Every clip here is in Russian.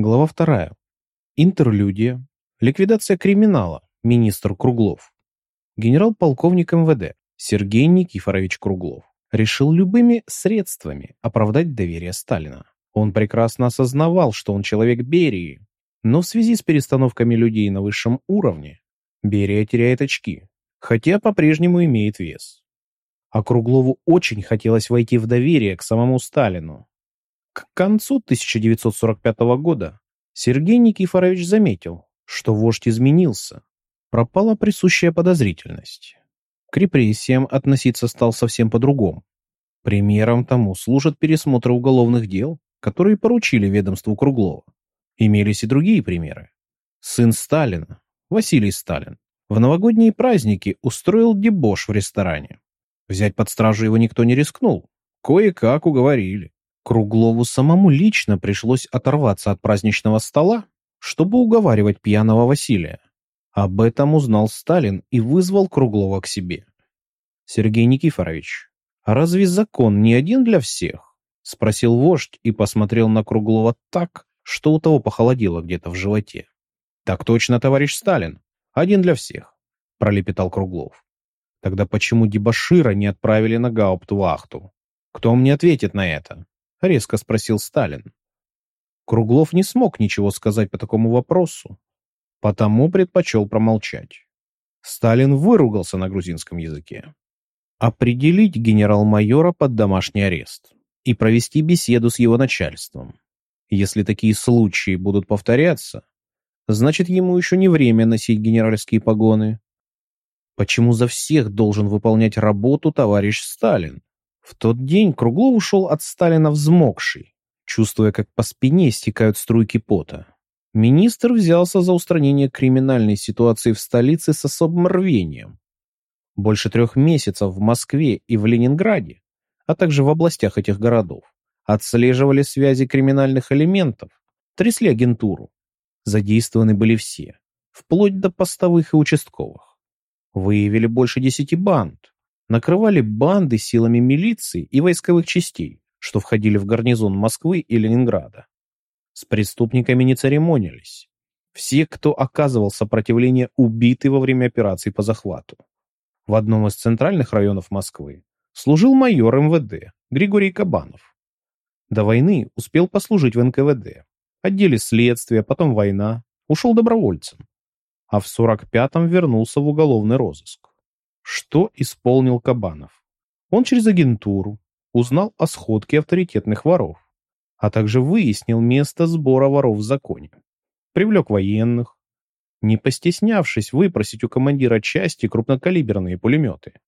Глава вторая. Интерлюдия. Ликвидация криминала. Министр Круглов. Генерал-полковник МВД Сергей Никифорович Круглов решил любыми средствами оправдать доверие Сталина. Он прекрасно осознавал, что он человек Берии, но в связи с перестановками людей на высшем уровне Берия теряет очки, хотя по-прежнему имеет вес. А Круглову очень хотелось войти в доверие к самому Сталину. К концу 1945 года Сергей Никифорович заметил, что вождь изменился. Пропала присущая подозрительность. К репрессиям относиться стал совсем по-другому. Примером тому служат пересмотры уголовных дел, которые поручили ведомству Круглова. Имелись и другие примеры. Сын Сталина, Василий Сталин, в новогодние праздники устроил дебош в ресторане. Взять под стражу его никто не рискнул. Кое-как уговорили. Круглову самому лично пришлось оторваться от праздничного стола, чтобы уговаривать пьяного Василия. Об этом узнал Сталин и вызвал Круглова к себе. «Сергей Никифорович, а разве закон не один для всех?» — спросил вождь и посмотрел на Круглова так, что у того похолодело где-то в животе. «Так точно, товарищ Сталин. Один для всех», — пролепетал Круглов. «Тогда почему дебошира не отправили на гауптвахту? Кто мне ответит на это?» — резко спросил Сталин. Круглов не смог ничего сказать по такому вопросу, потому предпочел промолчать. Сталин выругался на грузинском языке. Определить генерал-майора под домашний арест и провести беседу с его начальством. Если такие случаи будут повторяться, значит, ему еще не время носить генеральские погоны. Почему за всех должен выполнять работу товарищ Сталин? В тот день Круглов ушел от Сталина взмокший, чувствуя, как по спине стекают струйки пота. Министр взялся за устранение криминальной ситуации в столице с особым рвением. Больше трех месяцев в Москве и в Ленинграде, а также в областях этих городов, отслеживали связи криминальных элементов, трясли агентуру. Задействованы были все, вплоть до постовых и участковых. Выявили больше десяти банд, накрывали банды силами милиции и войсковых частей, что входили в гарнизон Москвы и Ленинграда. С преступниками не церемонились. Все, кто оказывал сопротивление, убиты во время операций по захвату. В одном из центральных районов Москвы служил майор МВД Григорий Кабанов. До войны успел послужить в НКВД, отделе следствия, потом война, ушел добровольцем. А в 45-м вернулся в уголовный розыск. Что исполнил Кабанов? Он через агентуру узнал о сходке авторитетных воров, а также выяснил место сбора воров в законе. Привлек военных, не постеснявшись выпросить у командира части крупнокалиберные пулеметы.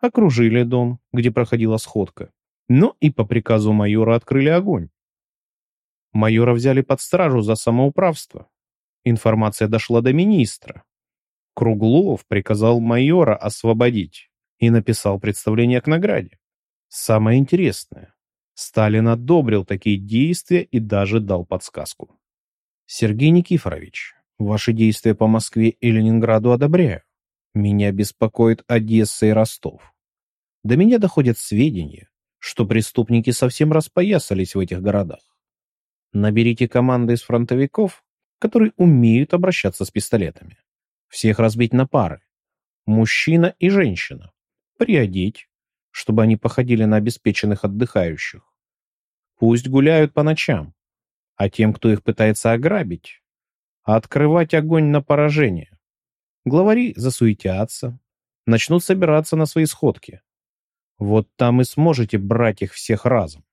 Окружили дом, где проходила сходка, но и по приказу майора открыли огонь. Майора взяли под стражу за самоуправство. Информация дошла до министра, Круглов приказал майора освободить и написал представление к награде. Самое интересное, Сталин одобрил такие действия и даже дал подсказку. Сергей Никифорович, ваши действия по Москве и Ленинграду одобряю. Меня беспокоит Одесса и Ростов. До меня доходят сведения, что преступники совсем распоясались в этих городах. Наберите команды из фронтовиков, которые умеют обращаться с пистолетами. Всех разбить на пары. Мужчина и женщина. Приодеть, чтобы они походили на обеспеченных отдыхающих. Пусть гуляют по ночам. А тем, кто их пытается ограбить, открывать огонь на поражение. Главари засуетятся, начнут собираться на свои сходки. Вот там и сможете брать их всех разом.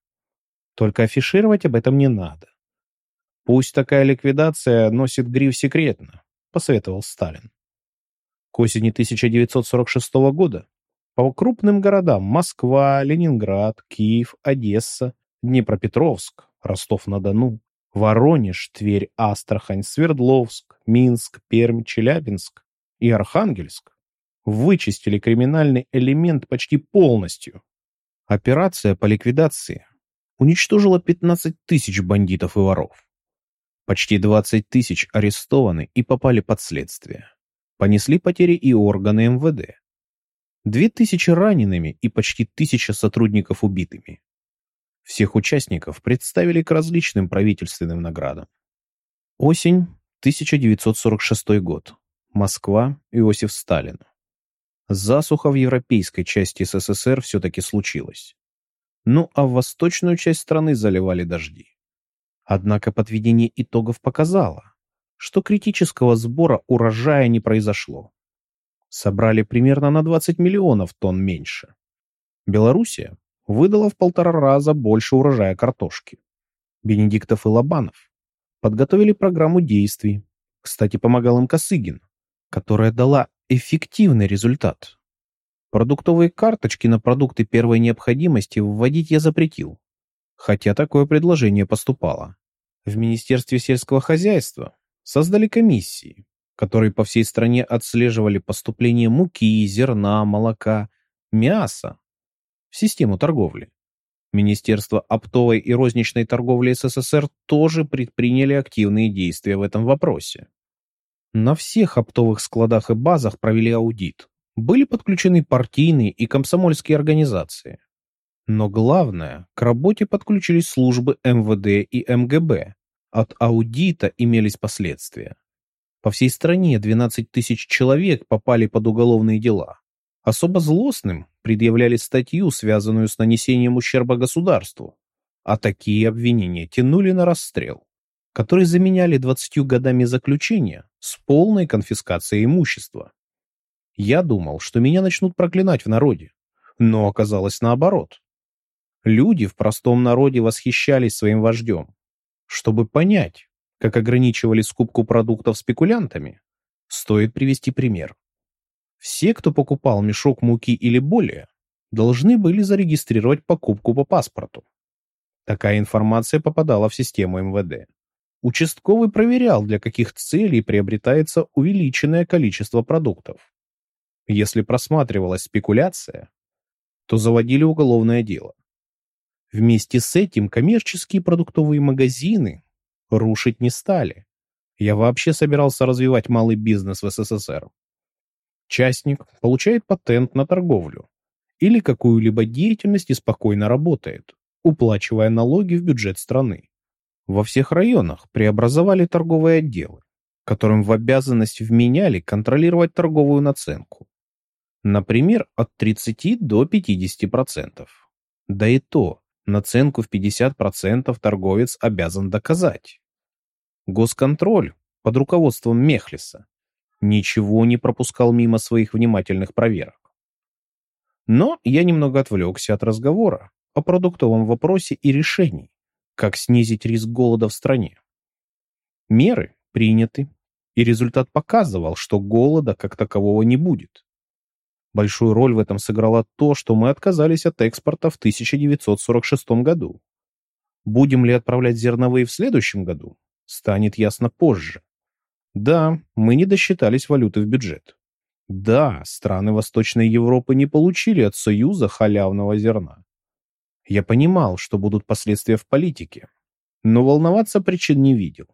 Только афишировать об этом не надо. Пусть такая ликвидация носит гриф секретно. — посоветовал Сталин. К осени 1946 года по крупным городам Москва, Ленинград, Киев, Одесса, Днепропетровск, Ростов-на-Дону, Воронеж, Тверь, Астрахань, Свердловск, Минск, Пермь, Челябинск и Архангельск вычистили криминальный элемент почти полностью. Операция по ликвидации уничтожила 15 тысяч бандитов и воров. Почти 20 тысяч арестованы и попали под следствие. Понесли потери и органы МВД. Две тысячи ранеными и почти тысяча сотрудников убитыми. Всех участников представили к различным правительственным наградам. Осень, 1946 год. Москва, Иосиф Сталин. Засуха в европейской части СССР все-таки случилась. Ну а в восточную часть страны заливали дожди. Однако подведение итогов показало, что критического сбора урожая не произошло. Собрали примерно на 20 миллионов тонн меньше. Белоруссия выдала в полтора раза больше урожая картошки. Бенедиктов и Лобанов подготовили программу действий. Кстати, помогал им Косыгин, которая дала эффективный результат. Продуктовые карточки на продукты первой необходимости вводить я запретил, хотя такое предложение поступало. В Министерстве сельского хозяйства создали комиссии, которые по всей стране отслеживали поступление муки, зерна, молока, мяса в систему торговли. Министерство оптовой и розничной торговли СССР тоже предприняли активные действия в этом вопросе. На всех оптовых складах и базах провели аудит. Были подключены партийные и комсомольские организации. Но главное, к работе подключились службы МВД и МГБ. От аудита имелись последствия. По всей стране 12 тысяч человек попали под уголовные дела. Особо злостным предъявляли статью, связанную с нанесением ущерба государству, а такие обвинения тянули на расстрел, который заменяли 20 годами заключения с полной конфискацией имущества. Я думал, что меня начнут проклинать в народе, но оказалось наоборот. Люди в простом народе восхищались своим вождем. Чтобы понять, как ограничивали скупку продуктов спекулянтами, стоит привести пример. Все, кто покупал мешок муки или более, должны были зарегистрировать покупку по паспорту. Такая информация попадала в систему МВД. Участковый проверял, для каких целей приобретается увеличенное количество продуктов. Если просматривалась спекуляция, то заводили уголовное дело. Вместе с этим коммерческие продуктовые магазины рушить не стали. Я вообще собирался развивать малый бизнес в СССР. Частник получает патент на торговлю или какую-либо деятельность и спокойно работает, уплачивая налоги в бюджет страны. Во всех районах преобразовали торговые отделы, которым в обязанность вменяли контролировать торговую наценку. Например, от 30 до 50%. Да и то, наценку в 50% торговец обязан доказать. Госконтроль под руководством Мехлиса ничего не пропускал мимо своих внимательных проверок. Но я немного отвлекся от разговора о продуктовом вопросе и решений, как снизить риск голода в стране. Меры приняты, и результат показывал, что голода как такового не будет. Большую роль в этом сыграло то, что мы отказались от экспорта в 1946 году. Будем ли отправлять зерновые в следующем году, станет ясно позже. Да, мы не досчитались валюты в бюджет. Да, страны Восточной Европы не получили от Союза халявного зерна. Я понимал, что будут последствия в политике, но волноваться причин не видел.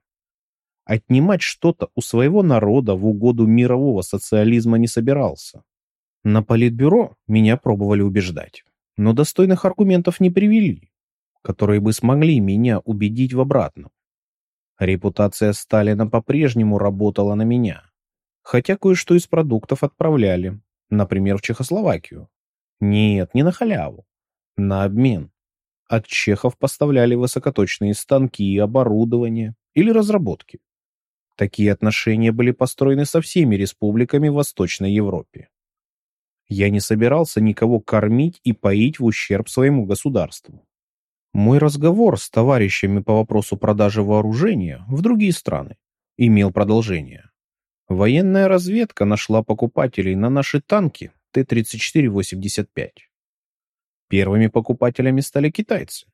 Отнимать что-то у своего народа в угоду мирового социализма не собирался. На политбюро меня пробовали убеждать, но достойных аргументов не привели, которые бы смогли меня убедить в обратном. Репутация Сталина по-прежнему работала на меня. Хотя кое-что из продуктов отправляли, например, в Чехословакию. Нет, не на халяву. На обмен. От чехов поставляли высокоточные станки, и оборудование или разработки. Такие отношения были построены со всеми республиками в Восточной Европе. Я не собирался никого кормить и поить в ущерб своему государству. Мой разговор с товарищами по вопросу продажи вооружения в другие страны имел продолжение. Военная разведка нашла покупателей на наши танки Т-34-85. Первыми покупателями стали китайцы.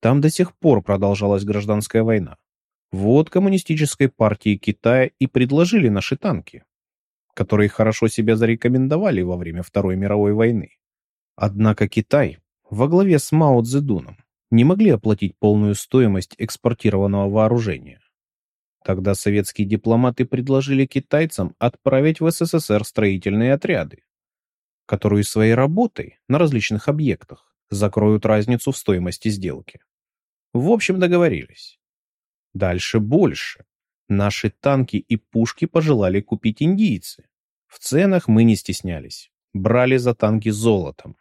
Там до сих пор продолжалась гражданская война. Вот коммунистической партии Китая и предложили наши танки, которые хорошо себя зарекомендовали во время Второй мировой войны. Однако Китай во главе с Мао Цзэдуном не могли оплатить полную стоимость экспортированного вооружения. Тогда советские дипломаты предложили китайцам отправить в СССР строительные отряды, которые своей работой на различных объектах закроют разницу в стоимости сделки. В общем, договорились. Дальше больше. Наши танки и пушки пожелали купить индийцы. В ценах мы не стеснялись. Брали за танки золотом.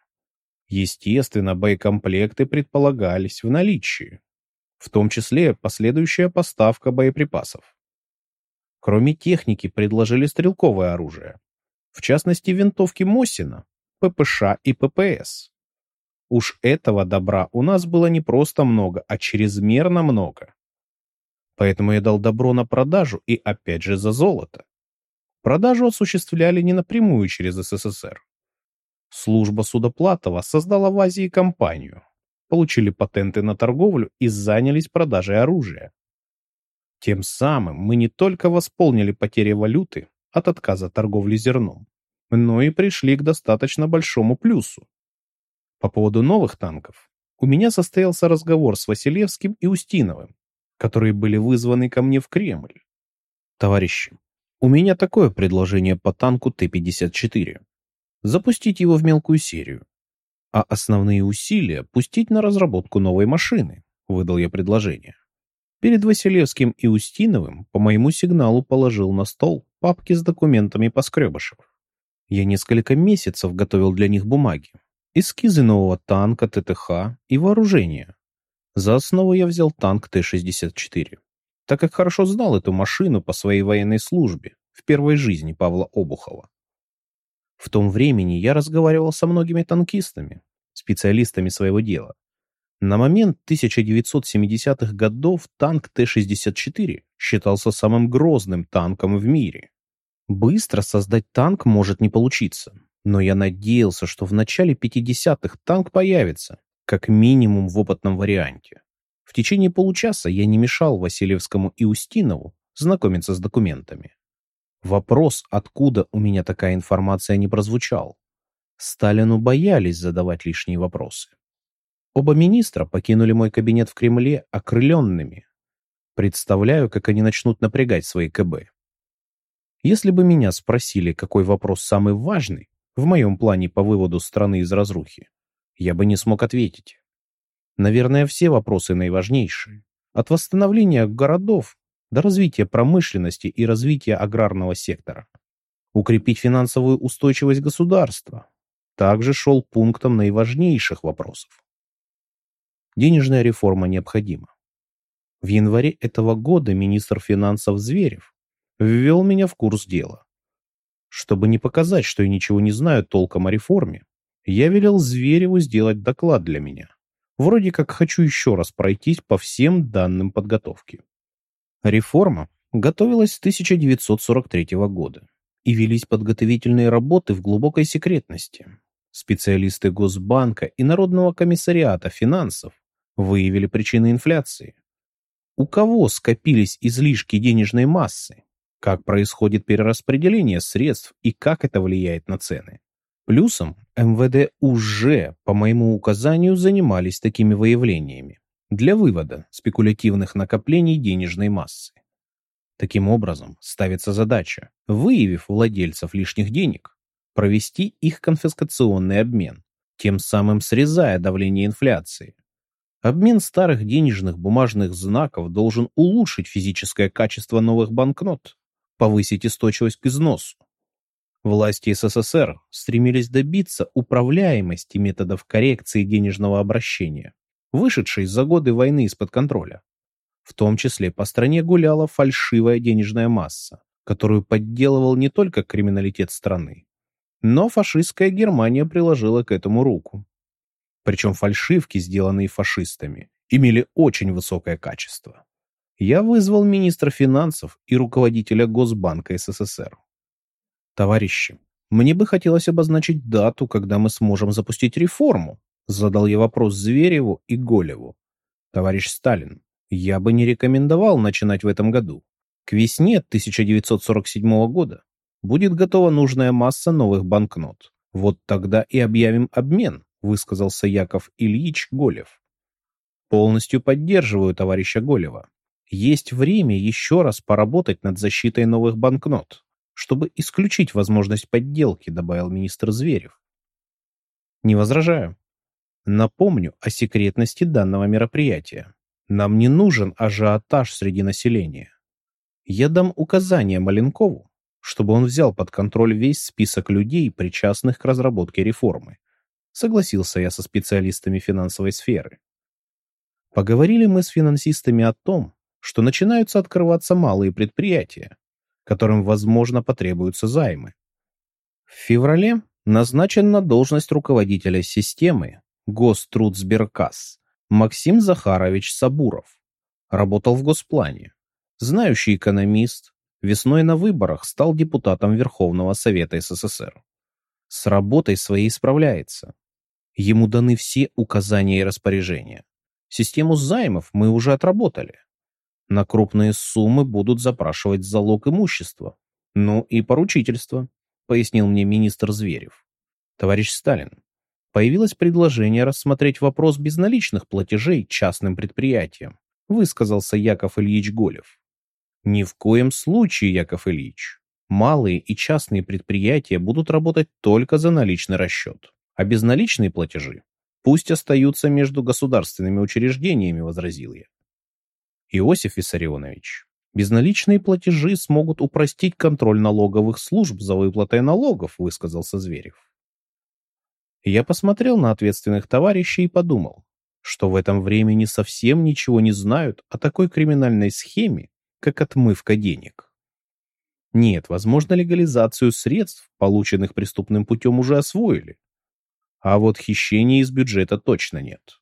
Естественно, боекомплекты предполагались в наличии, в том числе последующая поставка боеприпасов. Кроме техники предложили стрелковое оружие, в частности винтовки Мосина, ППШ и ППС. Уж этого добра у нас было не просто много, а чрезмерно много. Поэтому я дал добро на продажу и опять же за золото. Продажу осуществляли не напрямую через СССР. Служба Судоплатова создала в Азии компанию, получили патенты на торговлю и занялись продажей оружия. Тем самым мы не только восполнили потери валюты от отказа торговли зерном, но и пришли к достаточно большому плюсу. По поводу новых танков у меня состоялся разговор с Василевским и Устиновым, которые были вызваны ко мне в Кремль. Товарищи, у меня такое предложение по танку Т-54. Запустить его в мелкую серию, а основные усилия пустить на разработку новой машины, выдал я предложение. Перед Василевским и Устиновым по моему сигналу положил на стол папки с документами Поскребышев. Я несколько месяцев готовил для них бумаги, эскизы нового танка ТТХ и вооружения. За основу я взял танк Т-64, так как хорошо знал эту машину по своей военной службе в первой жизни Павла Обухова. В том времени я разговаривал со многими танкистами, специалистами своего дела. На момент 1970-х годов танк Т-64 считался самым грозным танком в мире. Быстро создать танк может не получиться, но я надеялся, что в начале 50-х танк появится, как минимум в опытном варианте. В течение получаса я не мешал Васильевскому и Устинову знакомиться с документами. Вопрос, откуда у меня такая информация, не прозвучал. Сталину боялись задавать лишние вопросы. Оба министра покинули мой кабинет в Кремле окрыленными. Представляю, как они начнут напрягать свои КБ. Если бы меня спросили, какой вопрос самый важный, в моем плане по выводу страны из разрухи, я бы не смог ответить. Наверное, все вопросы наиважнейшие. От восстановления городов до развития промышленности и развития аграрного сектора. Укрепить финансовую устойчивость государства также шел пунктом наиважнейших вопросов. Денежная реформа необходима. В январе этого года министр финансов Зверев ввел меня в курс дела. Чтобы не показать, что я ничего не знаю толком о реформе, я велел Звереву сделать доклад для меня. Вроде как хочу еще раз пройтись по всем данным подготовки. Реформа готовилась с 1943 года, и велись подготовительные работы в глубокой секретности. Специалисты Госбанка и Народного комиссариата финансов выявили причины инфляции. У кого скопились излишки денежной массы? как происходит перераспределение средств и как это влияет на цены. Плюсом МВД уже по моему указанию занимались такими выявлениями для вывода спекулятивных накоплений денежной массы. Таким образом, ставится задача, выявив владельцев лишних денег, провести их конфискационный обмен, тем самым срезая давление инфляции. Обмен старых денежных бумажных знаков должен улучшить физическое качество новых банкнот, повысить устойчивость к износу. Власти СССР стремились добиться управляемости методов коррекции денежного обращения, вышедшей за годы войны из-под контроля. В том числе по стране гуляла фальшивая денежная масса, которую подделывал не только криминалитет страны, но фашистская Германия приложила к этому руку. Причем фальшивки, сделанные фашистами, имели очень высокое качество я вызвал министра финансов и руководителя Госбанка СССР. Товарищи, мне бы хотелось обозначить дату, когда мы сможем запустить реформу, задал я вопрос Звереву и Голеву. Товарищ Сталин, я бы не рекомендовал начинать в этом году. К весне 1947 года будет готова нужная масса новых банкнот. Вот тогда и объявим обмен, высказался Яков Ильич Голев. Полностью поддерживаю товарища Голева. Есть время еще раз поработать над защитой новых банкнот, чтобы исключить возможность подделки, добавил министр Зверев. Не возражаю. Напомню о секретности данного мероприятия. Нам не нужен ажиотаж среди населения. Я дам указание Маленкову, чтобы он взял под контроль весь список людей, причастных к разработке реформы. Согласился я со специалистами финансовой сферы. Поговорили мы с финансистами о том, что начинаются открываться малые предприятия, которым, возможно, потребуются займы. В феврале назначен на должность руководителя системы Гострудсберкас Максим Захарович Сабуров. Работал в Госплане. Знающий экономист, весной на выборах стал депутатом Верховного Совета СССР. С работой своей справляется. Ему даны все указания и распоряжения. Систему займов мы уже отработали. На крупные суммы будут запрашивать залог имущества. Ну и поручительство, пояснил мне министр Зверев. Товарищ Сталин, появилось предложение рассмотреть вопрос безналичных платежей частным предприятиям, высказался Яков Ильич Голев. Ни в коем случае, Яков Ильич. Малые и частные предприятия будут работать только за наличный расчет, а безналичные платежи пусть остаются между государственными учреждениями, возразил я. Иосиф Виссарионович, безналичные платежи смогут упростить контроль налоговых служб за выплатой налогов, высказался Зверев. Я посмотрел на ответственных товарищей и подумал, что в этом времени совсем ничего не знают о такой криминальной схеме, как отмывка денег. Нет, возможно, легализацию средств, полученных преступным путем, уже освоили. А вот хищения из бюджета точно нет.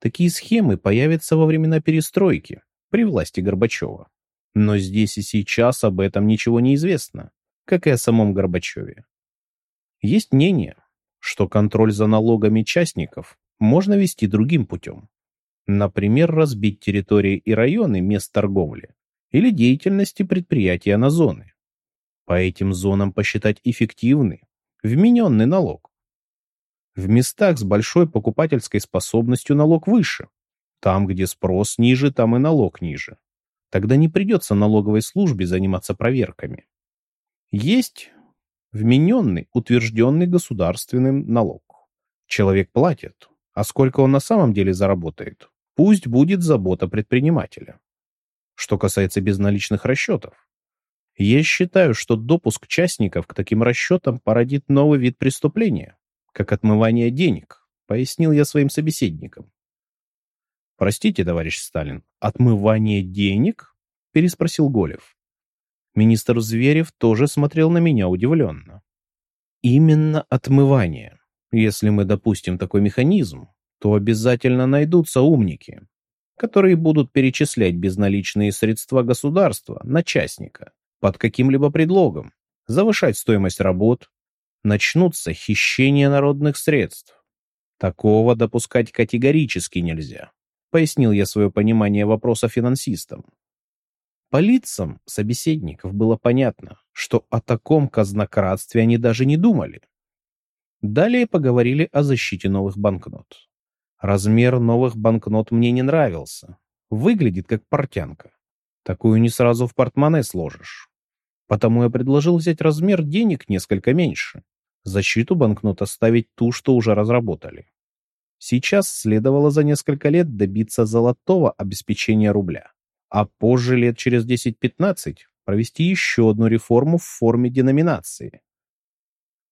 Такие схемы появятся во времена перестройки, при власти Горбачева. Но здесь и сейчас об этом ничего не известно, как и о самом Горбачеве. Есть мнение, что контроль за налогами частников можно вести другим путем. Например, разбить территории и районы мест торговли или деятельности предприятия на зоны. По этим зонам посчитать эффективный, вмененный налог. В местах с большой покупательской способностью налог выше. Там, где спрос ниже, там и налог ниже. Тогда не придется налоговой службе заниматься проверками. Есть вмененный, утвержденный государственным налог. Человек платит, а сколько он на самом деле заработает, пусть будет забота предпринимателя. Что касается безналичных расчетов, я считаю, что допуск частников к таким расчетам породит новый вид преступления как отмывание денег, пояснил я своим собеседникам. Простите, товарищ Сталин, отмывание денег? переспросил Голев. Министр Зверев тоже смотрел на меня удивленно. Именно отмывание. Если мы допустим такой механизм, то обязательно найдутся умники, которые будут перечислять безналичные средства государства на частника под каким-либо предлогом, завышать стоимость работ, начнутся хищения народных средств. Такого допускать категорически нельзя, пояснил я свое понимание вопроса финансистам. По лицам собеседников было понятно, что о таком казнократстве они даже не думали. Далее поговорили о защите новых банкнот. Размер новых банкнот мне не нравился. Выглядит как портянка. Такую не сразу в портмоне сложишь. Потому я предложил взять размер денег несколько меньше защиту банкнот оставить ту, что уже разработали. Сейчас следовало за несколько лет добиться золотого обеспечения рубля, а позже лет через 10-15 провести еще одну реформу в форме деноминации.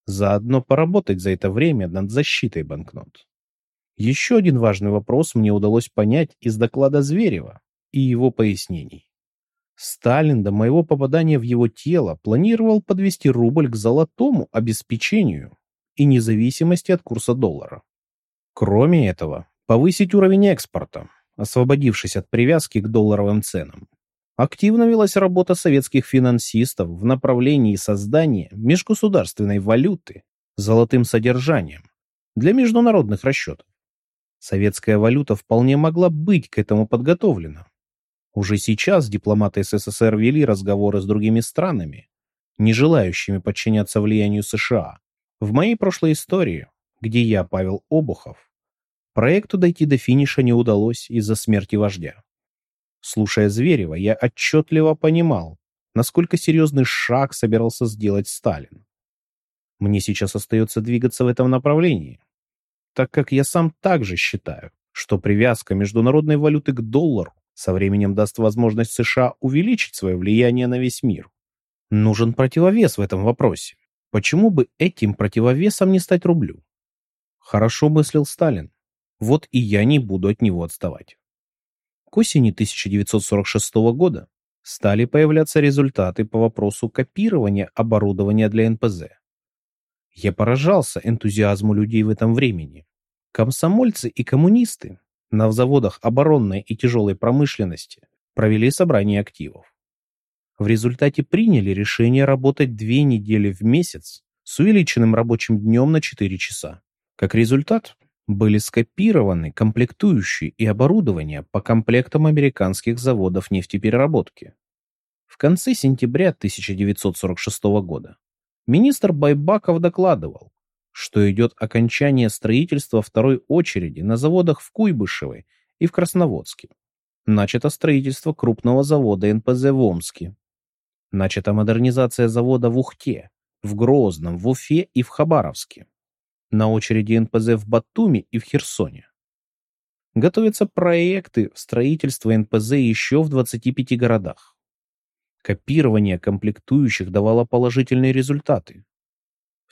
Заодно поработать за это время над защитой банкнот. Еще один важный вопрос мне удалось понять из доклада Зверева и его пояснений. Сталин до моего попадания в его тело планировал подвести рубль к золотому обеспечению и независимости от курса доллара. Кроме этого, повысить уровень экспорта, освободившись от привязки к долларовым ценам. Активно велась работа советских финансистов в направлении создания межгосударственной валюты золотым содержанием для международных расчетов. Советская валюта вполне могла быть к этому подготовлена, уже сейчас дипломаты СССР вели разговоры с другими странами, не желающими подчиняться влиянию США. В моей прошлой истории, где я, Павел Обухов, проекту дойти до финиша не удалось из-за смерти вождя. Слушая Зверева, я отчетливо понимал, насколько серьезный шаг собирался сделать Сталин. Мне сейчас остается двигаться в этом направлении, так как я сам также считаю, что привязка международной валюты к доллару Со временем даст возможность США увеличить свое влияние на весь мир. Нужен противовес в этом вопросе. Почему бы этим противовесом не стать рублю? Хорошо мыслил Сталин. Вот и я не буду от него отставать. К осени 1946 года стали появляться результаты по вопросу копирования оборудования для НПЗ. Я поражался энтузиазму людей в этом времени. Комсомольцы и коммунисты на заводах оборонной и тяжелой промышленности провели собрание активов. В результате приняли решение работать две недели в месяц с увеличенным рабочим днем на 4 часа. Как результат, были скопированы комплектующие и оборудование по комплектам американских заводов нефтепереработки. В конце сентября 1946 года министр Байбаков докладывал, что идет окончание строительства второй очереди на заводах в Куйбышевой и в Красноводске. Начато строительство крупного завода НПЗ в Омске. Начата модернизация завода в Ухте, в Грозном, в Уфе и в Хабаровске. На очереди НПЗ в Батуми и в Херсоне. Готовятся проекты строительства НПЗ еще в 25 городах. Копирование комплектующих давало положительные результаты.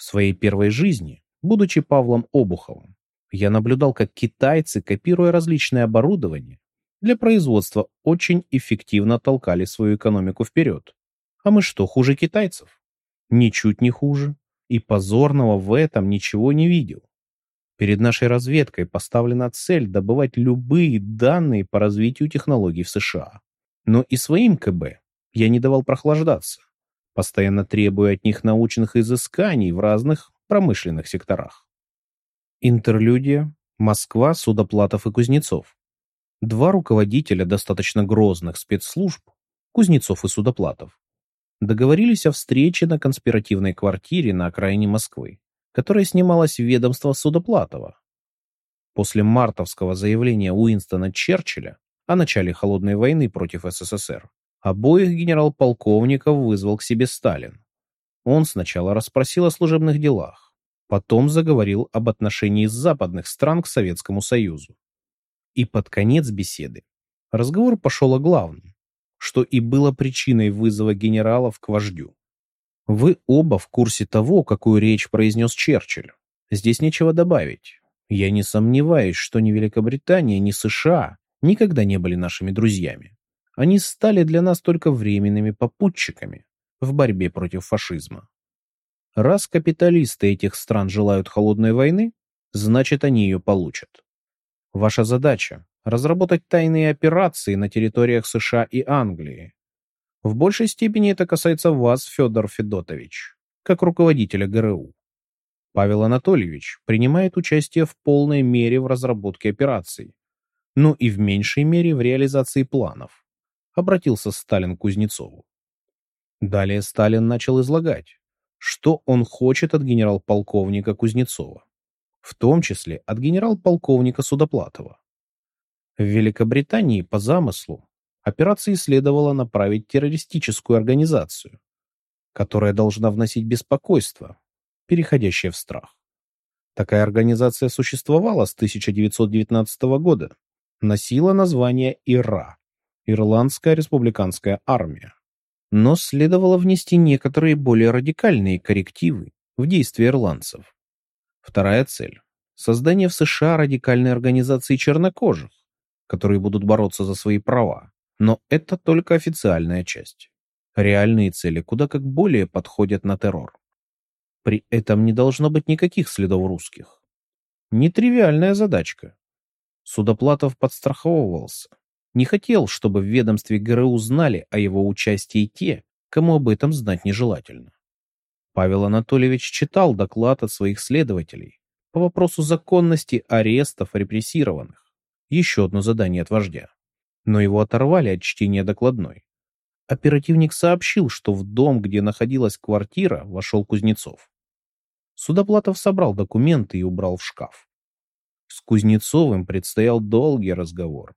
Своей первой жизни, будучи Павлом Обуховым, я наблюдал, как китайцы, копируя различное оборудование, для производства очень эффективно толкали свою экономику вперед. А мы что, хуже китайцев? Ничуть не хуже. И позорного в этом ничего не видел. Перед нашей разведкой поставлена цель добывать любые данные по развитию технологий в США. Но и своим КБ я не давал прохлаждаться постоянно требуя от них научных изысканий в разных промышленных секторах. Интерлюдия, Москва, Судоплатов и Кузнецов. Два руководителя достаточно грозных спецслужб, Кузнецов и Судоплатов, договорились о встрече на конспиративной квартире на окраине Москвы, которая снималась в ведомство Судоплатова. После мартовского заявления Уинстона Черчилля о начале холодной войны против СССР Обоих генерал-полковников вызвал к себе Сталин. Он сначала расспросил о служебных делах, потом заговорил об отношении западных стран к Советскому Союзу. И под конец беседы разговор пошел о главном, что и было причиной вызова генералов к вождю. Вы оба в курсе того, какую речь произнес Черчилль. Здесь нечего добавить. Я не сомневаюсь, что ни Великобритания, ни США никогда не были нашими друзьями. Они стали для нас только временными попутчиками в борьбе против фашизма. Раз капиталисты этих стран желают холодной войны, значит они ее получат. Ваша задача – разработать тайные операции на территориях США и Англии. В большей степени это касается вас, Федор Федотович, как руководителя ГРУ. Павел Анатольевич принимает участие в полной мере в разработке операций, но и в меньшей мере в реализации планов обратился Сталин к Кузнецову. Далее Сталин начал излагать, что он хочет от генерал-полковника Кузнецова, в том числе от генерал-полковника Судоплатова. В Великобритании по замыслу операции следовало направить террористическую организацию, которая должна вносить беспокойство, переходящее в страх. Такая организация существовала с 1919 года, носила название ИРА Ирландская республиканская армия. Но следовало внести некоторые более радикальные коррективы в действия ирландцев. Вторая цель – создание в США радикальной организации чернокожих, которые будут бороться за свои права. Но это только официальная часть. Реальные цели куда как более подходят на террор. При этом не должно быть никаких следов русских. Нетривиальная задачка. Судоплатов подстраховывался не хотел, чтобы в ведомстве ГРУ знали о его участии те, кому об этом знать нежелательно. Павел Анатольевич читал доклад от своих следователей по вопросу законности арестов репрессированных. Еще одно задание от вождя. Но его оторвали от чтения докладной. Оперативник сообщил, что в дом, где находилась квартира, вошел Кузнецов. Судоплатов собрал документы и убрал в шкаф. С Кузнецовым предстоял долгий разговор.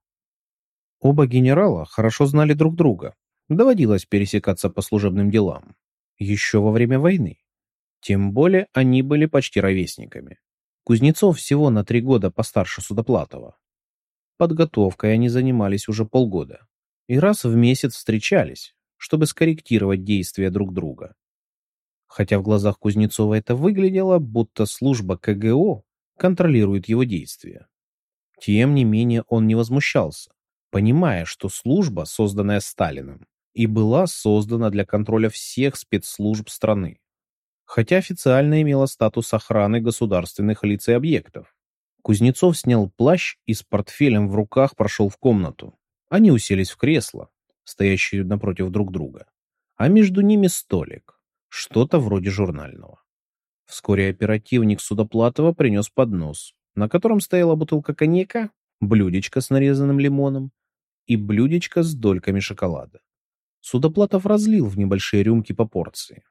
Оба генерала хорошо знали друг друга. Доводилось пересекаться по служебным делам. Еще во время войны. Тем более они были почти ровесниками. Кузнецов всего на три года постарше Судоплатова. Подготовкой они занимались уже полгода и раз в месяц встречались, чтобы скорректировать действия друг друга. Хотя в глазах Кузнецова это выглядело, будто служба КГО контролирует его действия. Тем не менее он не возмущался, понимая, что служба, созданная Сталиным, и была создана для контроля всех спецслужб страны, хотя официально имела статус охраны государственных лиц и объектов. Кузнецов снял плащ и с портфелем в руках прошел в комнату. Они уселись в кресло, стоящие напротив друг друга, а между ними столик, что-то вроде журнального. Вскоре оперативник Судоплатова принес поднос, на котором стояла бутылка коньяка, блюдечко с нарезанным лимоном и блюдечко с дольками шоколада. Судоплатов разлил в небольшие рюмки по порции.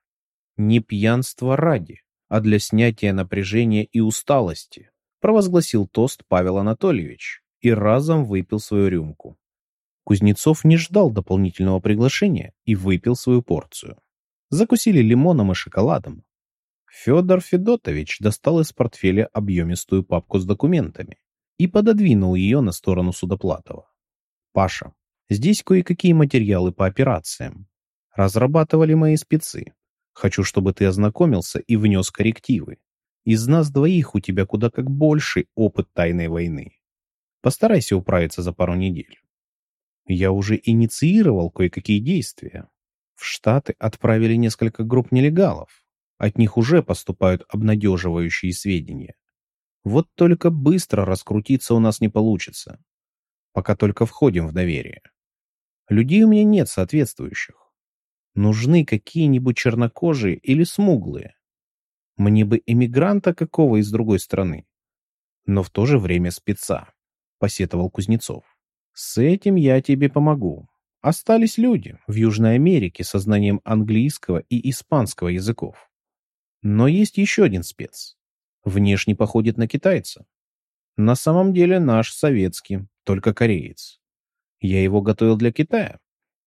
Не пьянство ради, а для снятия напряжения и усталости, провозгласил тост Павел Анатольевич и разом выпил свою рюмку. Кузнецов не ждал дополнительного приглашения и выпил свою порцию. Закусили лимоном и шоколадом. Федор Федотович достал из портфеля объемистую папку с документами и пододвинул ее на сторону Судоплатова. «Паша, здесь кое-какие материалы по операциям. Разрабатывали мои спецы. Хочу, чтобы ты ознакомился и внес коррективы. Из нас двоих у тебя куда как больший опыт тайной войны. Постарайся управиться за пару недель. Я уже инициировал кое-какие действия. В Штаты отправили несколько групп нелегалов. От них уже поступают обнадеживающие сведения. Вот только быстро раскрутиться у нас не получится. Пока только входим в доверие. Людей у меня нет соответствующих. Нужны какие-нибудь чернокожие или смуглые. Мне бы эмигранта какого из другой страны. Но в то же время спеца, посетовал Кузнецов. С этим я тебе помогу. Остались люди в Южной Америке со знанием английского и испанского языков. Но есть еще один спец. Внешне походит на китайца. На самом деле наш советский, только кореец. Я его готовил для Китая.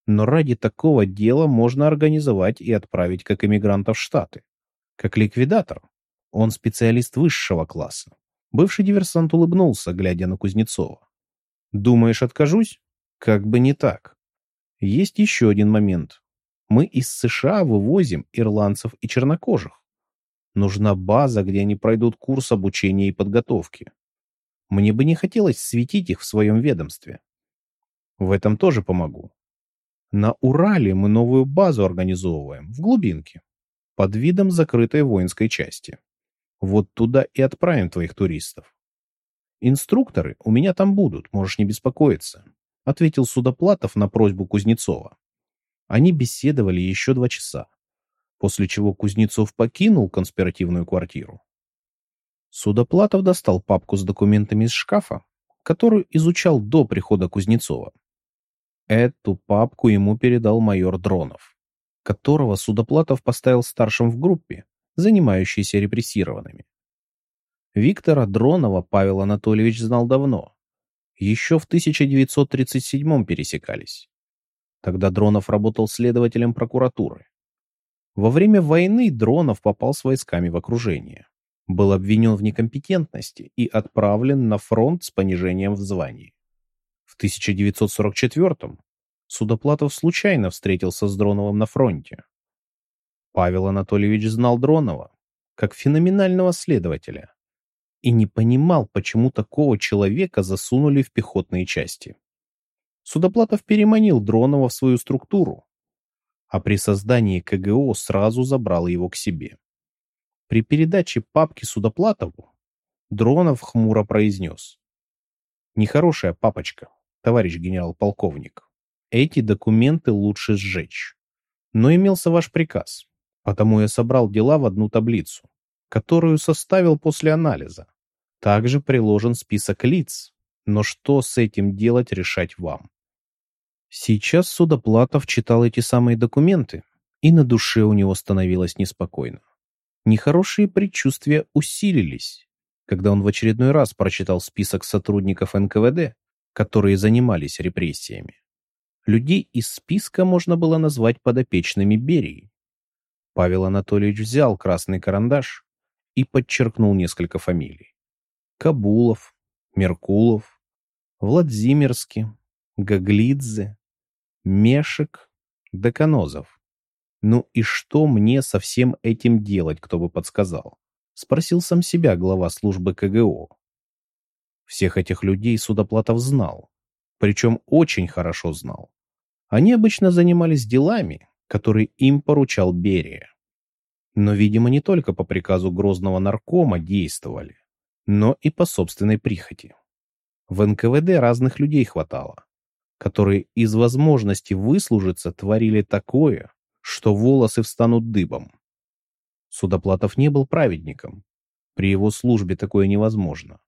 Но ради такого дела можно организовать и отправить как эмигранта в Штаты. Как ликвидатор. Он специалист высшего класса. Бывший диверсант улыбнулся, глядя на Кузнецова. Думаешь, откажусь? Как бы не так. Есть еще один момент. Мы из США вывозим ирландцев и чернокожих. Нужна база, где они пройдут курс обучения и подготовки. Мне бы не хотелось светить их в своем ведомстве. В этом тоже помогу. На Урале мы новую базу организовываем, в глубинке, под видом закрытой воинской части. Вот туда и отправим твоих туристов. «Инструкторы у меня там будут, можешь не беспокоиться», — ответил Судоплатов на просьбу Кузнецова. Они беседовали еще два часа, после чего Кузнецов покинул конспиративную квартиру. Судоплатов достал папку с документами из шкафа, которую изучал до прихода Кузнецова. Эту папку ему передал майор Дронов, которого Судоплатов поставил старшим в группе, занимающейся репрессированными. Виктора Дронова Павел Анатольевич знал давно. Еще в 1937 пересекались. Тогда Дронов работал следователем прокуратуры. Во время войны Дронов попал с войсками в окружение. Был обвинен в некомпетентности и отправлен на фронт с понижением в звании. В 1944 Судоплатов случайно встретился с Дроновым на фронте. Павел Анатольевич знал Дронова как феноменального следователя, и не понимал, почему такого человека засунули в пехотные части. Судоплатов переманил Дронова в свою структуру, а при создании КГО сразу забрал его к себе. При передаче папки Судоплатову Дронов хмуро произнес. «Нехорошая папочка, товарищ генерал-полковник. Эти документы лучше сжечь. Но имелся ваш приказ, потому я собрал дела в одну таблицу которую составил после анализа. Также приложен список лиц, но что с этим делать решать вам. Сейчас Судоплатов читал эти самые документы, и на душе у него становилось неспокойно. Нехорошие предчувствия усилились, когда он в очередной раз прочитал список сотрудников НКВД, которые занимались репрессиями. Людей из списка можно было назвать подопечными Берии. Павел Анатольевич взял красный карандаш и подчеркнул несколько фамилий. Кабулов, Меркулов, Владимирский, Гаглидзе, Мешек, Деканозов. Ну и что мне со всем этим делать, кто бы подсказал? Спросил сам себя глава службы КГО. Всех этих людей Судоплатов знал, причем очень хорошо знал. Они обычно занимались делами, которые им поручал Берия. Но, видимо, не только по приказу грозного наркома действовали, но и по собственной прихоти. В НКВД разных людей хватало, которые из возможности выслужиться творили такое, что волосы встанут дыбом. Судоплатов не был праведником. При его службе такое невозможно.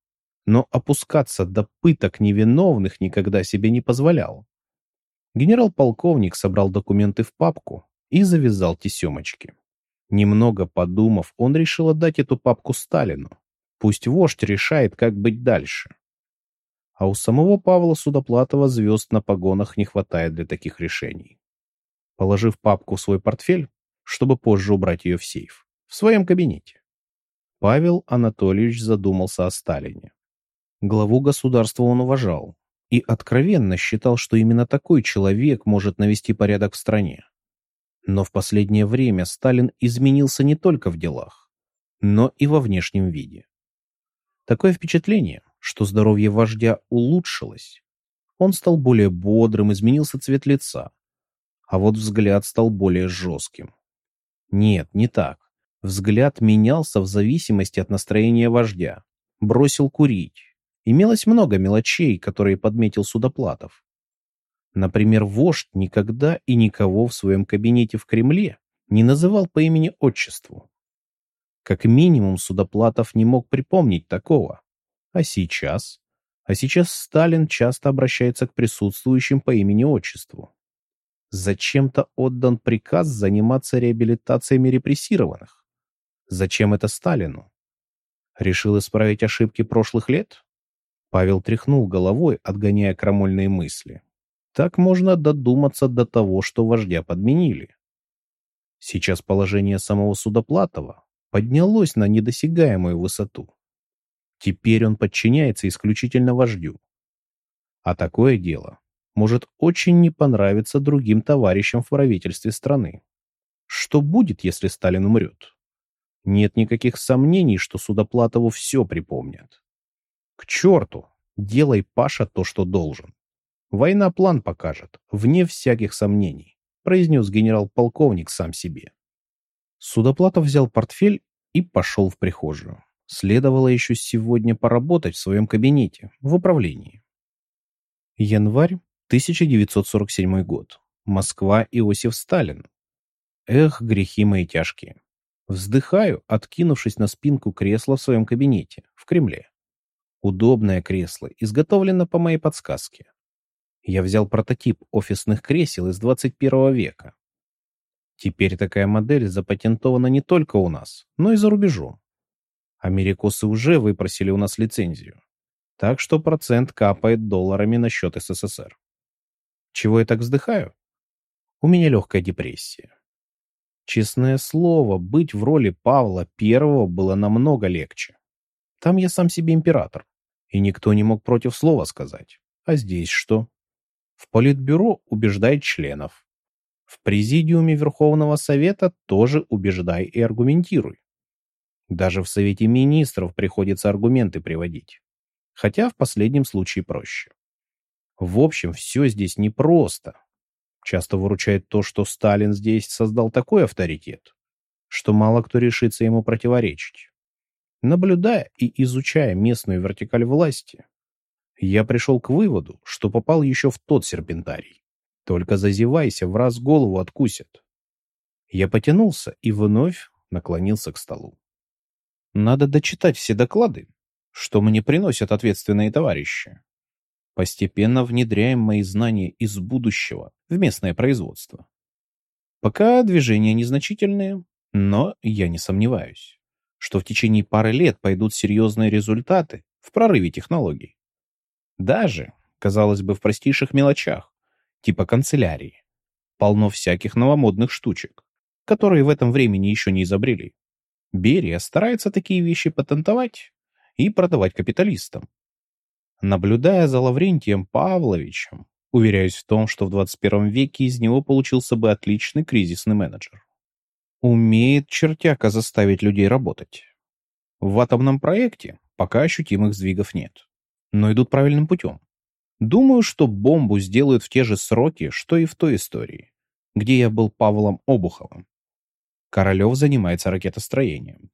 Но опускаться до пыток невиновных никогда себе не позволял. Генерал-полковник собрал документы в папку и завязал тесемочки. Немного подумав, он решил отдать эту папку Сталину. Пусть вождь решает, как быть дальше. А у самого Павла Судоплатова звезд на погонах не хватает для таких решений. Положив папку в свой портфель, чтобы позже убрать ее в сейф, в своем кабинете, Павел Анатольевич задумался о Сталине. Главу государства он уважал и откровенно считал, что именно такой человек может навести порядок в стране. Но в последнее время Сталин изменился не только в делах, но и во внешнем виде. Такое впечатление, что здоровье вождя улучшилось. Он стал более бодрым, изменился цвет лица. А вот взгляд стал более жестким. Нет, не так. Взгляд менялся в зависимости от настроения вождя. Бросил курить. Имелось много мелочей, которые подметил Судоплатов. Например, вождь никогда и никого в своем кабинете в Кремле не называл по имени-отчеству. Как минимум, Судоплатов не мог припомнить такого. А сейчас? А сейчас Сталин часто обращается к присутствующим по имени-отчеству. Зачем-то отдан приказ заниматься реабилитациями репрессированных. Зачем это Сталину? Решил исправить ошибки прошлых лет? Павел тряхнул головой, отгоняя крамольные мысли. Так можно додуматься до того, что вождя подменили. Сейчас положение самого Судоплатова поднялось на недосягаемую высоту. Теперь он подчиняется исключительно вождю. А такое дело может очень не понравиться другим товарищам в правительстве страны. Что будет, если Сталин умрет? Нет никаких сомнений, что Судоплатову все припомнят. К черту! Делай, Паша, то, что должен. Война план покажет, вне всяких сомнений, произнес генерал-полковник сам себе. Судоплатов взял портфель и пошел в прихожую. Следовало еще сегодня поработать в своем кабинете, в управлении. Январь 1947 год. Москва, Иосиф Сталин. Эх, грехи мои тяжкие. Вздыхаю, откинувшись на спинку кресла в своем кабинете, в Кремле. Удобное кресло, изготовлено по моей подсказке. Я взял прототип офисных кресел из 21 века. Теперь такая модель запатентована не только у нас, но и за рубежом. Америкосы уже выпросили у нас лицензию. Так что процент капает долларами на счет СССР. Чего я так вздыхаю? У меня легкая депрессия. Честное слово, быть в роли Павла Первого было намного легче. Там я сам себе император, и никто не мог против слова сказать. А здесь что? В Политбюро убеждай членов. В Президиуме Верховного Совета тоже убеждай и аргументируй. Даже в Совете Министров приходится аргументы приводить. Хотя в последнем случае проще. В общем, все здесь непросто. Часто выручает то, что Сталин здесь создал такой авторитет, что мало кто решится ему противоречить. Наблюдая и изучая местную вертикаль власти, я пришел к выводу, что попал еще в тот серпентарий. Только зазевайся, в раз голову откусят. Я потянулся и вновь наклонился к столу. Надо дочитать все доклады, что мне приносят ответственные товарищи. Постепенно внедряем мои знания из будущего в местное производство. Пока движения незначительные, но я не сомневаюсь что в течение пары лет пойдут серьезные результаты в прорыве технологий. Даже, казалось бы, в простейших мелочах, типа канцелярии, полно всяких новомодных штучек, которые в этом времени еще не изобрели. Берия старается такие вещи патентовать и продавать капиталистам. Наблюдая за Лаврентием Павловичем, уверяюсь в том, что в 21 веке из него получился бы отличный кризисный менеджер. Умеет чертяка заставить людей работать. В атомном проекте пока ощутимых сдвигов нет, но идут правильным путем. Думаю, что бомбу сделают в те же сроки, что и в той истории, где я был Павлом Обуховым. Королев занимается ракетостроением.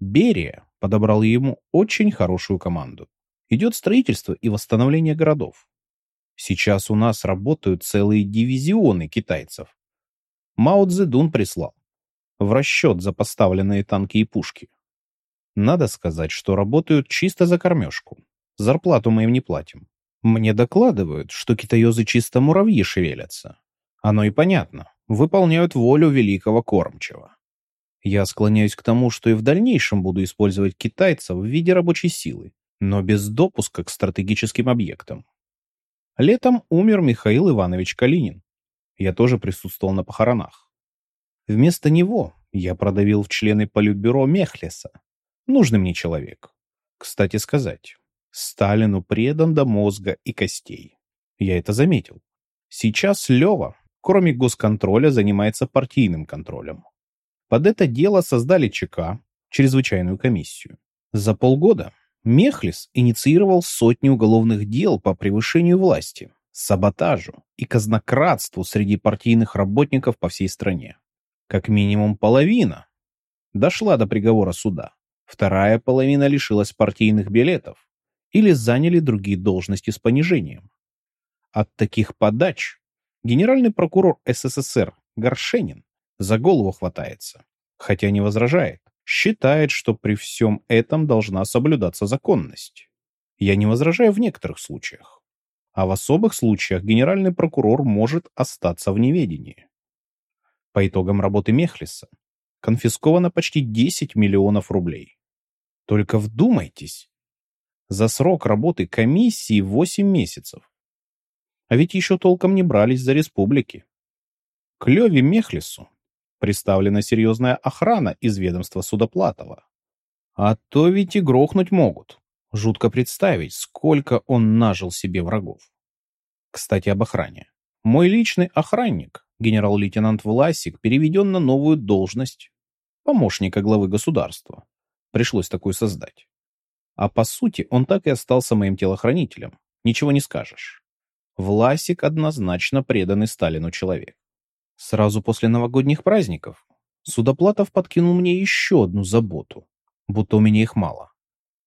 Берия подобрал ему очень хорошую команду. Идет строительство и восстановление городов. Сейчас у нас работают целые дивизионы китайцев. Мао Цзэдун прислал. В расчет за поставленные танки и пушки. Надо сказать, что работают чисто за кормежку. Зарплату мы им не платим. Мне докладывают, что китаёзы чисто муравьи шевелятся. Оно и понятно. Выполняют волю великого кормчего. Я склоняюсь к тому, что и в дальнейшем буду использовать китайцев в виде рабочей силы, но без допуска к стратегическим объектам. Летом умер Михаил Иванович Калинин. Я тоже присутствовал на похоронах. Вместо него я продавил в члены Политбюро Мехлеса. Нужный мне человек. Кстати сказать, Сталину предан до мозга и костей. Я это заметил. Сейчас Лева, кроме госконтроля, занимается партийным контролем. Под это дело создали ЧК, чрезвычайную комиссию. За полгода Мехлис инициировал сотни уголовных дел по превышению власти, саботажу и казнократству среди партийных работников по всей стране. Как минимум половина дошла до приговора суда. Вторая половина лишилась партийных билетов или заняли другие должности с понижением. От таких подач генеральный прокурор СССР Горшенин за голову хватается, хотя не возражает. Считает, что при всем этом должна соблюдаться законность. Я не возражаю в некоторых случаях. А в особых случаях генеральный прокурор может остаться в неведении. По итогам работы Мехлиса конфисковано почти 10 миллионов рублей. Только вдумайтесь, за срок работы комиссии 8 месяцев. А ведь еще толком не брались за республики. К Леве Мехлису Представлена серьезная охрана из ведомства Судоплатова. А то ведь и грохнуть могут. Жутко представить, сколько он нажил себе врагов. Кстати, об охране. Мой личный охранник, генерал-лейтенант Власик, переведен на новую должность помощника главы государства. Пришлось такую создать. А по сути, он так и остался моим телохранителем. Ничего не скажешь. Власик однозначно преданный Сталину человек. Сразу после новогодних праздников Судоплатов подкинул мне еще одну заботу, будто у меня их мало.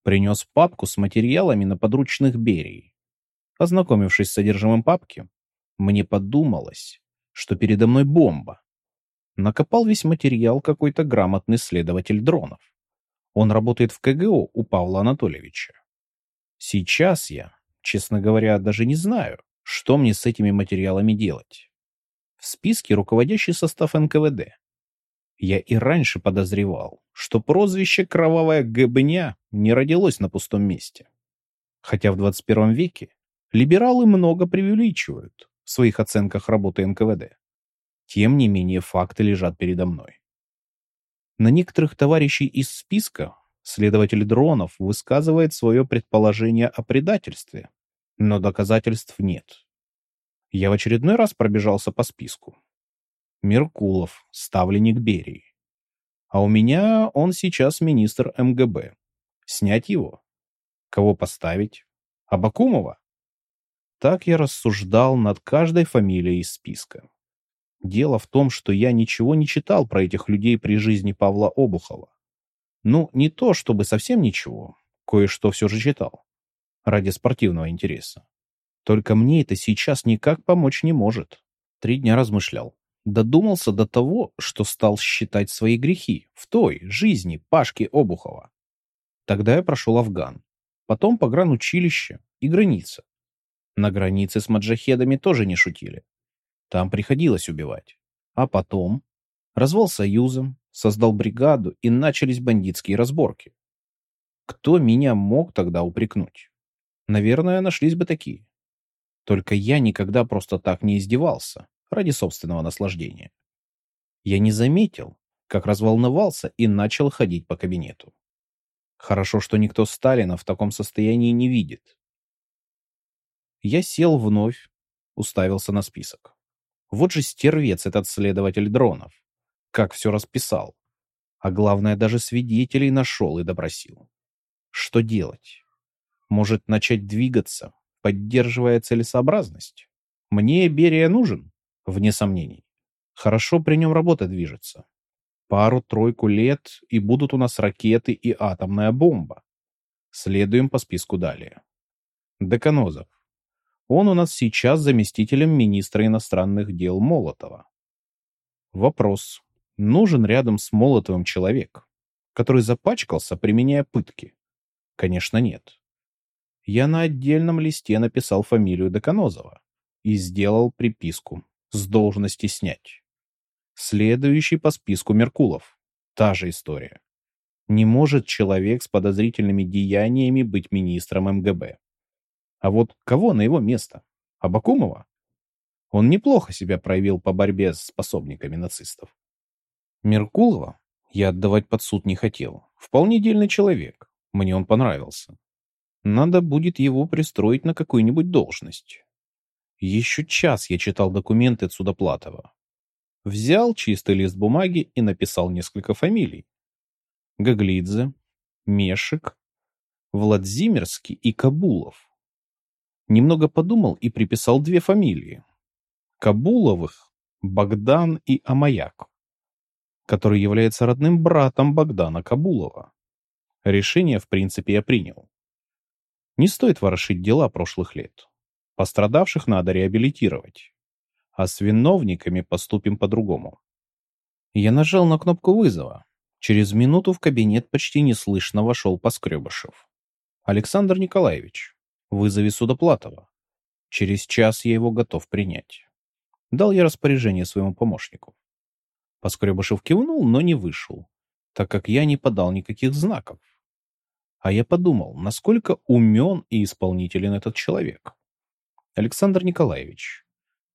Принес папку с материалами на подручных Берии. Ознакомившись с содержимым папки, мне подумалось, что передо мной бомба. Накопал весь материал какой-то грамотный следователь дронов. Он работает в КГО у Павла Анатольевича. Сейчас я, честно говоря, даже не знаю, что мне с этими материалами делать в списке руководящий состав НКВД. Я и раньше подозревал, что прозвище «Кровавая Гбня» не родилось на пустом месте. Хотя в 21 веке либералы много преувеличивают в своих оценках работы НКВД. Тем не менее факты лежат передо мной. На некоторых товарищей из списка следователь Дронов высказывает свое предположение о предательстве, но доказательств нет. Я в очередной раз пробежался по списку. Меркулов, ставленник Берии. А у меня он сейчас министр МГБ. Снять его? Кого поставить? Абакумова? Так я рассуждал над каждой фамилией из списка. Дело в том, что я ничего не читал про этих людей при жизни Павла Обухова. Ну, не то чтобы совсем ничего, кое-что все же читал. Ради спортивного интереса. Только мне это сейчас никак помочь не может. Три дня размышлял. Додумался до того, что стал считать свои грехи в той жизни Пашки Обухова. Тогда я прошел Афган. Потом погранучилище и граница. На границе с маджахедами тоже не шутили. Там приходилось убивать. А потом развал союзом, создал бригаду и начались бандитские разборки. Кто меня мог тогда упрекнуть? Наверное, нашлись бы такие. Только я никогда просто так не издевался, ради собственного наслаждения. Я не заметил, как разволновался и начал ходить по кабинету. Хорошо, что никто Сталина в таком состоянии не видит. Я сел вновь, уставился на список. Вот же стервец этот следователь дронов. Как все расписал. А главное, даже свидетелей нашел и допросил. Что делать? Может, начать двигаться, поддерживая целесообразность? Мне Берия нужен, вне сомнений. Хорошо при нем работа движется. Пару-тройку лет, и будут у нас ракеты и атомная бомба. Следуем по списку далее. Деканозов. Он у нас сейчас заместителем министра иностранных дел Молотова. Вопрос. Нужен рядом с Молотовым человек, который запачкался, применяя пытки? Конечно, нет. Я на отдельном листе написал фамилию Деканозова и сделал приписку «С должности снять». Следующий по списку Меркулов. Та же история. Не может человек с подозрительными деяниями быть министром МГБ. А вот кого на его место? Абакумова? Он неплохо себя проявил по борьбе с способниками нацистов. Меркулова я отдавать под суд не хотел. Вполне дельный человек. Мне он понравился. Надо будет его пристроить на какую-нибудь должность. Еще час я читал документы Судоплатова. Взял чистый лист бумаги и написал несколько фамилий. Гаглидзе, Мешик, Владимирский и Кабулов. Немного подумал и приписал две фамилии. Кабуловых Богдан и Амаяк, который является родным братом Богдана Кабулова. Решение, в принципе, я принял. Не стоит ворошить дела прошлых лет. Пострадавших надо реабилитировать. А с виновниками поступим по-другому. Я нажал на кнопку вызова. Через минуту в кабинет почти неслышно вошел Поскребышев. «Александр Николаевич, вызови Судоплатова. Через час я его готов принять». Дал я распоряжение своему помощнику. Поскребышев кивнул, но не вышел, так как я не подал никаких знаков. А я подумал, насколько умен и исполнителен этот человек. Александр Николаевич,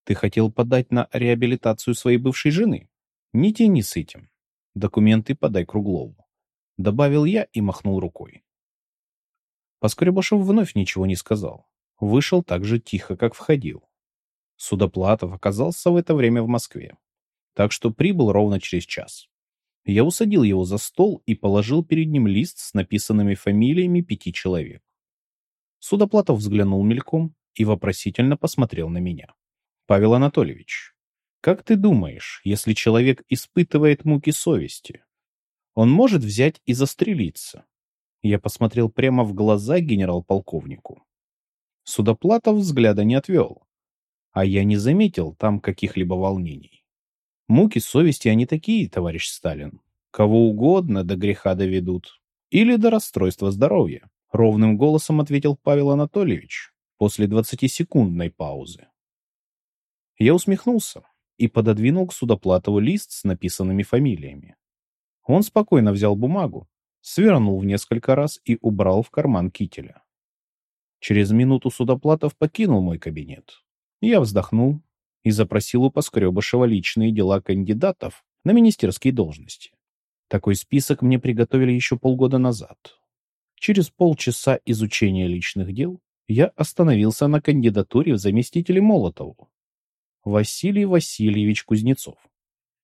ты хотел подать на реабилитацию своей бывшей жены? Не тяни с этим. Документы подай Круглову. Добавил я и махнул рукой. Поскребышев вновь ничего не сказал. Вышел так же тихо, как входил. Судоплатов оказался в это время в Москве. Так что прибыл ровно через час. Я усадил его за стол и положил перед ним лист с написанными фамилиями пяти человек. Судоплатов взглянул мельком, и вопросительно посмотрел на меня. «Павел Анатольевич, как ты думаешь, если человек испытывает муки совести, он может взять и застрелиться?» Я посмотрел прямо в глаза генерал-полковнику. Судоплатов взгляда не отвел, а я не заметил там каких-либо волнений. Муки совести они такие, товарищ Сталин. Кого угодно до греха доведут. Или до расстройства здоровья. Ровным голосом ответил Павел Анатольевич, после двадцатисекундной паузы. Я усмехнулся и пододвинул к Судоплатову лист с написанными фамилиями. Он спокойно взял бумагу, свернул в несколько раз и убрал в карман кителя. Через минуту Судоплатов покинул мой кабинет. Я вздохнул и запросил у Поскребышева личные дела кандидатов на министерские должности. Такой список мне приготовили еще полгода назад. Через полчаса изучения личных дел я остановился на кандидатуре в заместителе Молотову. Василий Васильевич Кузнецов,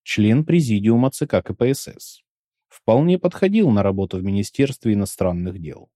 член президиума ЦК КПСС, вполне подходил на работу в Министерстве иностранных дел.